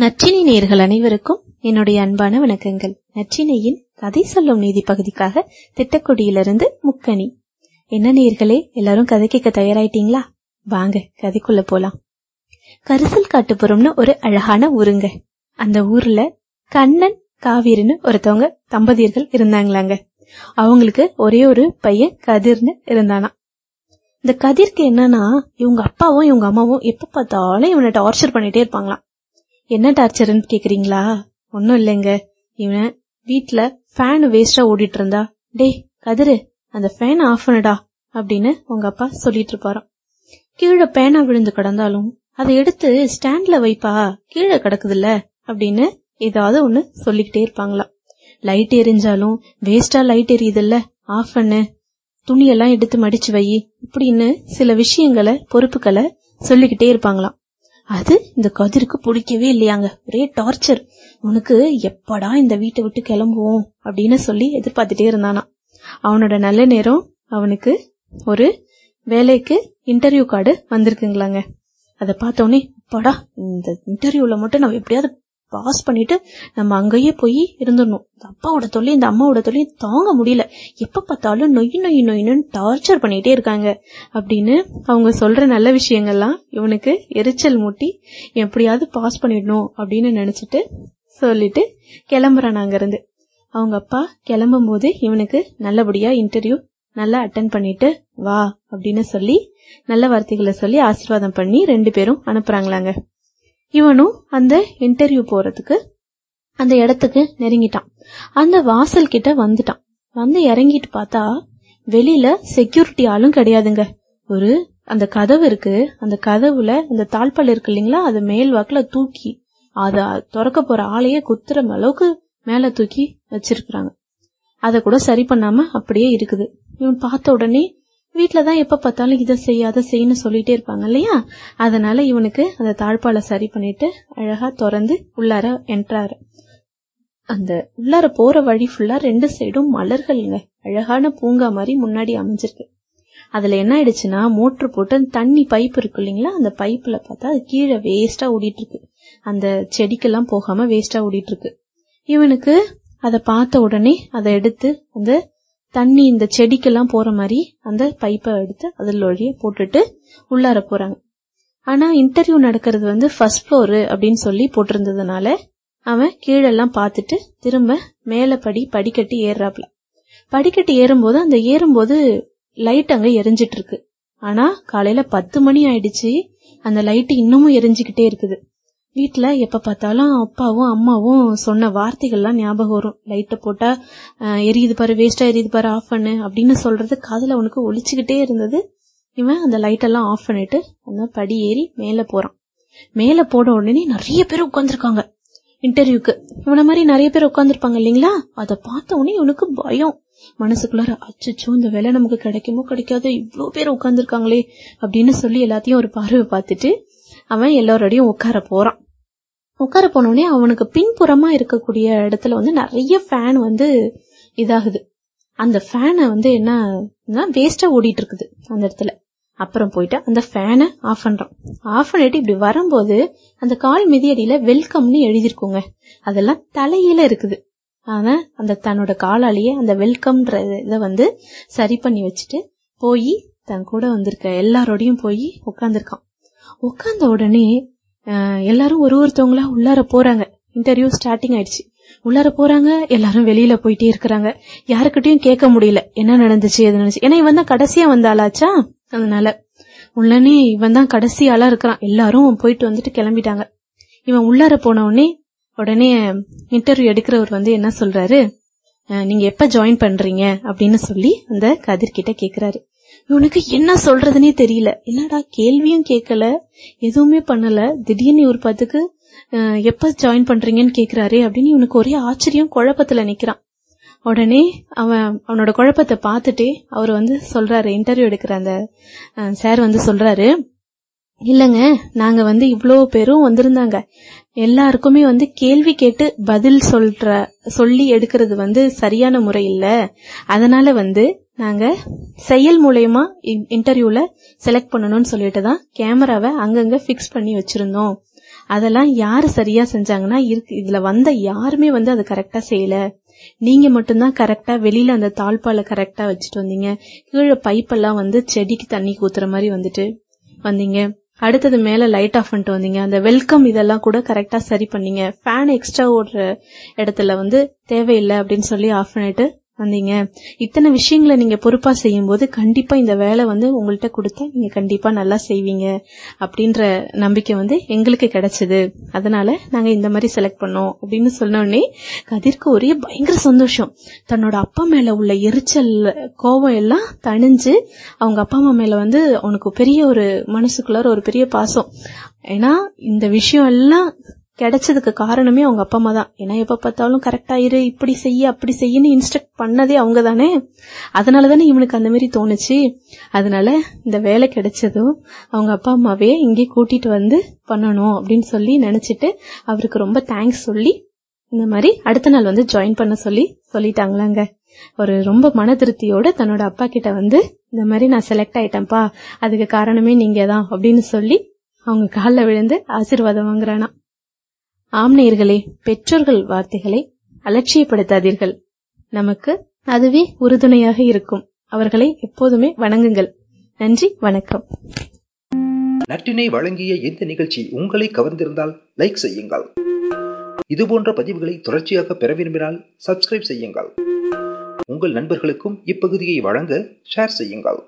நற்றினை நேர்கள் அனைவருக்கும் என்னுடைய அன்பான வணக்கங்கள். நற்றினையின் கதை சொல்லும் நீதி பகுதிக்காக திட்டக்குடியிலிருந்து முக்கணி என்ன நேர்களே எல்லாரும் கதை கேட்க தயாராயிட்டீங்களா? வாங்க கதைக்குள்ள போலாம். கரிசல் காட்டுப்புறம்னு ஒரு அழகான ஊருங்க. அந்த ஊர்ல கண்ணன் காவிரின்னு ஒருத்தவங்க தம்பதியர்கள் இருந்தாங்களாங்க. அவங்களுக்கு ஒரே ஒரு பையன் கதிர்னு இருந்தானா. இந்த கதிர்க்கு என்னன்னா இவங்க அப்பாவும் இவங்க அம்மாவும் எப்ப பார்த்தாலும் இவனை டார்ச்சர் பண்ணிட்டே இருப்பாங்களாம். என்ன டார்ச்சர்னு கேக்குறீங்களா? ஒன்னும் இல்லைங்க. இவன் வீட்ல ஃபேன் வேஸ்டா ஓடிட்டு இருந்தா டேய் கதிரு அந்த ஃபேன் ஆஃப் பண்ணுடா அப்படின்னு உங்க அப்பா சொல்லிட்டு இருப்பாராம் கீழே பேனா விழுந்து கிடந்தாலும் அதை எடுத்து ஸ்டாண்ட்ல வைப்பா கீழே கிடக்குதுல்ல அப்படின்னு ஏதாவது ஒண்ணு சொல்லிக்கிட்டே இருப்பாங்களாம். லைட் எரிஞ்சாலும் வேஸ்டா லைட் எரியுதுல்ல ஆஃப் பண்ணு. துணியெல்லாம் எடுத்து மடிச்சு வை இப்படின்னு சில விஷயங்களை பொறுப்புகளை சொல்லிக்கிட்டே இருப்பாங்களாம். அது இந்த கதிருக்கு பிடிக்கவே இல்லையாங்க. ஒரே டார்ச்சர் உனக்கு எப்படா இந்த வீட்டை விட்டு கிளம்புவோம் அப்படின்னு சொல்லி எதிர்பார்த்துட்டே இருந்தானா. அவனோட நல்ல நேரம் அவனுக்கு ஒரு வேலைக்கு இன்டர்வியூ கார்டு வந்திருக்குங்களாங்க. அதை பார்த்தோன்னே அப்பாடா இந்த இன்டர்வியூல மட்டும் நம்ம எப்படியாவது பாஸ் பண்ணிட்டு நம்ம அங்கேயே போய் இருந்துடணும். இந்த அப்பாவோட தொல்லை இந்த அம்மாவோட தொல்லையும் தாங்க முடியல. எப்ப பார்த்தாலும் நொய் நொய் நொய்னு டார்ச்சர் பண்ணிட்டே இருக்காங்க. அப்படின்னு அவங்க சொல்ற நல்ல விஷயங்கள்லாம் இவனுக்கு எரிச்சல் மூட்டி எப்படியாவது பாஸ் பண்ணிடணும் அப்படின்னு நினைச்சிட்டு சொல்லிட்டு கிளம்புறான் அங்கிருந்து. அவங்க அப்பா கிளம்பும் போது இவனுக்கு நல்லபடியா இன்டர்வியூ நல்லா அட்டன் பண்ணிட்டு வா அப்படின்னு சொல்லி நல்ல வார்த்தைகளை சொல்லி ஆசீர்வாதம் பண்ணி ரெண்டு பேரும் அனுப்புறாங்களாங்க. இவனும் அந்த இன்டர்வியூ போறதுக்கு அந்த இடத்துக்கு நெருங்கிட்டான். அந்த வாசல் கிட்ட வந்துட்டான். வந்து இறங்கிட்டு பார்த்தா வெளியில செக்யூரிட்டி ஆளும் கிடையாதுங்க. ஒரு அந்த கதவு இருக்கு. அந்த கதவுல அந்த தாழ்பால் இருக்கு இல்லைங்களா? அது மேல் வாக்குல தூக்கி அத திறக்க போற ஆளையே குத்துற அளவுக்கு மேல தூக்கி வச்சிருக்கிறாங்க. அத கூட சரி பண்ணாம அப்படியே இருக்குது. இவன் பார்த்த உடனே வீட்டுலதான் எப்போ பார்த்தாலும் இதை செய்ய அதை செய்யன்னு சொல்லிட்டே இருப்பாங்க இல்லையா? அதனால இவனுக்கு அந்த தாழ்பால சரி பண்ணிட்டு அழகா திறந்து உள்ளார என்ட்ராரு அந்த உள்ளார போற வழி ஃபுல்லா ரெண்டு சைடும் மலர்கள்ங்க அழகான பூங்கா மாதிரி முன்னாடி அமைஞ்சிருக்கு. அதுல என்ன ஆயிடுச்சுன்னா மோட்ரு போட்டு தண்ணி பைப் இருக்கு இல்லைங்களா? அந்த பைப்ல பார்த்தா அது கீழே வேஸ்டா ஓடிட்டு இருக்கு அந்த செடிக்கெல்லாம் போகாம வேஸ்டா ஓடிட்டு இருக்கு இவனுக்கு அதை பார்த்த உடனே அதை எடுத்து அந்த தண்ணி இந்த செடிக்கெல்லாம் போற மாதிரி அந்த பைப்பை எடுத்து அதில் வழிய போட்டுட்டு உள்ளார போறாங்க. ஆனா இன்டர்வியூ நடக்கிறது வந்து ஃபர்ஸ்ட் ஃப்ளோரு அப்படின்னு சொல்லி போட்டிருந்ததுனால அவன் கீழெல்லாம் பார்த்துட்டு திரும்ப மேல படி படிக்கட்டி ஏறாப்ல படிக்கட்டி ஏறும்போது அந்த ஏறும்போது லைட் அங்க எரிஞ்சிட்டு இருக்கு. ஆனா காலையில பத்து மணி ஆயிடுச்சு. அந்த லைட் இன்னமும் எரிஞ்சுக்கிட்டே இருக்குது. வீட்டுல எப்ப பார்த்தாலும் அப்பாவும் அம்மாவும் சொன்ன வார்த்தைகள்லாம் ஞாபகம் வரும். லைட்டை போட்டா எரியுது பாரு வேஸ்டா எரியுது பாரு ஆஃப் பண்ணு அப்படின்னு சொல்றது காதில் அவனுக்கு ஒழிச்சுக்கிட்டே இருந்தது. இவன் அந்த லைட் எல்லாம் ஆஃப் பண்ணிட்டு அந்த படி ஏறி மேல போறான். மேல போன உடனே நிறைய பேர் உட்காந்துருக்காங்க இன்டர்வியூக்கு இவன மாதிரி நிறைய பேர் உட்காந்துருப்பாங்க இல்லைங்களா? அதை பார்த்த உடனே இவனுக்கு பயம். மனசுக்குள்ளார அச்சோ இந்த வேலை நமக்கு கிடைக்குமோ கிடைக்காதோ இவ்வளவு பேர் உட்காந்துருக்காங்களே அப்படின்னு சொல்லி எல்லாத்தையும் ஒரு பார்வை பார்த்துட்டு அவன் எல்லாரோடையும் உட்கார போறான். உட்கார போனோடனே அவனுக்கு பின்புறமா இருக்கக்கூடிய இடத்துல வந்து நிறைய ஃபேன் வந்து இதாகுது. அந்த ஃபேனை வந்து என்ன வேஸ்டா ஓடிட்டு இருக்குது அந்த இடத்துல. அப்புறம் போயிட்டு அந்த ஃபேனை ஆஃப் பண்றோம். ஆஃப் பண்ணிட்டு இப்படி வரும்போது அந்த கால் மிதியடியில வெல்கம்னு எழுதிருக்கோங்க அதெல்லாம் தலையில இருக்குது. ஆனா அந்த தன்னோட காலாலேயே அந்த வெல்கம்ன்ற இதை வந்து சரி பண்ணி வச்சுட்டு போய் தன் கூட வந்திருக்க எல்லாரோடையும் போய் உட்காந்துருக்கான் உட்கார்ந்த உடனே எல்லாரும் ஒரு ஒருத்தவங்களா உள்ளார போறாங்க. இன்டர்வியூ ஸ்டார்டிங் ஆயிடுச்சு. உள்ளார போறாங்க எல்லாரும் வெளியில போயிட்டே இருக்கிறாங்க. யாருக்கிட்டையும் கேட்க முடியல. என்ன நடந்துச்சு எது நடந்துச்சு? ஏன்னா இவன் தான் கடைசியா வந்தாளாச்சா அதனால. உள்ளனே இவன் தான் கடைசி ஆளா இருக்கிறான். எல்லாரும் போயிட்டு வந்துட்டு கிளம்பிட்டாங்க. இவன் உள்ளார போன உடனே உடனே இன்டர்வியூ எடுக்கிறவர் வந்து என்ன சொல்றாரு? நீங்க எப்ப ஜாயின் பண்றீங்க? அப்படின்னு சொல்லி அந்த கதிர்கிட்ட கேக்குறாரு. இவனுக்கு என்ன சொல்றதுனே தெரியல. என்னடா கேள்வியும் கேட்கல எதுவுமே பண்ணல. திடீர்னு ஒரு பத்துக்கு எப்ப ஜாயின் பண்றீங்கன்னு கேக்குறாரு அப்படின்னு இவனுக்கு ஒரே ஆச்சரியம் குழப்பத்துல நிக்கிறான். உடனே அவன் அவனோட குழப்பத்தை பார்த்துட்டே அவர் வந்து சொல்றாரு இன்டர்வியூ எடுக்கிற அந்த சார் வந்து சொல்றாரு இல்லங்க நாங்க வந்து இவ்வளோ பேரும் வந்திருந்தாங்க. எல்லாருக்குமே வந்து கேள்வி கேட்டு பதில் சொல்ற சொல்லி எடுக்கிறது வந்து சரியான முறை இல்ல. அதனால வந்து நாங்க செயல் மூலயமா இன்டர்வியூல செலக்ட் பண்ணணும்னு சொல்லிட்டு தான் கேமராவை அங்கங்க பிக்ஸ் பண்ணி வச்சிருந்தோம். அதெல்லாம் யாரு சரியா செஞ்சாங்கன்னா இருக்கு இதுல வந்த யாருமே வந்து அதை கரெக்டா செய்யல. நீங்க மட்டும்தான் கரெக்டா வெளியில அந்த தாழ்பால கரெக்டா வச்சுட்டு வந்தீங்க. கீழே பைப்பெல்லாம் வந்து செடிக்கு தண்ணி ஊத்துற மாதிரி வந்துட்டு வந்தீங்க. அடுத்தது மேல லைட் ஆஃப் பண்ணிட்டு வந்தீங்க. அந்த வெல்கம் இதெல்லாம் கூட கரெக்டா சரி பண்ணீங்க. ஃபேன் எக்ஸ்ட்ரா ஓடுற இடத்துல வந்து தேவையில்லை அப்படின்னு சொல்லி ஆஃப் பண்ணிட்டு வந்தீங்க. இத்தனை விஷயங்களை நீங்க பொறுப்பா செய்யும் போது கண்டிப்பா இந்த வேலை வந்து உங்கள்கிட்ட கொடுத்தா நீங்க கண்டிப்பா நல்லா செய்வீங்க அப்படின்ற நம்பிக்கை வந்து எங்களுக்கு கிடைச்சது. அதனால நாங்க இந்த மாதிரி செலக்ட் பண்ணோம் அப்படின்னு சொன்னோடனே கதிர்க்கு ஒரே பயங்கர சந்தோஷம். தன்னோட அப்பா மேல உள்ள எரிச்சல் கோபம் எல்லாம் தணிஞ்சு அவங்க அப்பா அம்மா மேல வந்து அவனுக்கு பெரிய ஒரு மனசுக்குள்ளார ஒரு பெரிய பாசம். ஏன்னா இந்த விஷயம் எல்லாம் கிடைச்சதுக்கு காரணமே அவங்க அப்பா அம்மா தான். ஏன்னா எப்ப பார்த்தாலும் கரெக்டா இரு இப்படி செய்ய அப்படி செய்யன்னு இன்ஸ்ட்ரக்ட் பண்ணதே அவங்க தானே. அதனால தானே இவனுக்கு அந்த மாதிரி தோணுச்சு. அதனால இந்த வேலை கிடைச்சதும் அவங்க அப்பா அம்மாவே இங்கே கூட்டிட்டு வந்து பண்ணணும் அப்படின்னு சொல்லி நினைச்சிட்டு அவருக்கு ரொம்ப தேங்க்ஸ் சொல்லி இந்த மாதிரி அடுத்த நாள் வந்து ஜாயின் பண்ண சொல்லி சொல்லிட்டாங்களாங்க. ஒரு ரொம்ப மன திருப்தியோட தன்னோட அப்பா கிட்ட வந்து இந்த மாதிரி நான் செலக்ட் ஆயிட்டேன்ப்பா அதுக்கு காரணமே நீங்க தான் அப்படின்னு சொல்லி அவங்க காலில் விழுந்து ஆசீர்வாதம் வாங்குறானா. ஆம்நேயர்களே பெற்றோர்கள் வார்த்தைகளை அலட்சியப்படுத்தாதீர்கள். நமக்கு அதுவே உறுதுணையாக இருக்கும். அவர்களை எப்போதுமே வணங்குங்கள். நன்றி வணக்கம். நற்றினை வழங்கிய இந்த நிகழ்ச்சி உங்களை கவர்ந்திருந்தால் லைக் செய்யுங்கள். இதுபோன்ற பதிவுகளை தொடர்ச்சியாக பெற விரும்பினால் சப்ஸ்கிரைப் செய்யுங்கள். உங்கள் நண்பர்களுக்கும் இப்பகுதியை வழங்க ஷேர் செய்யுங்கள்.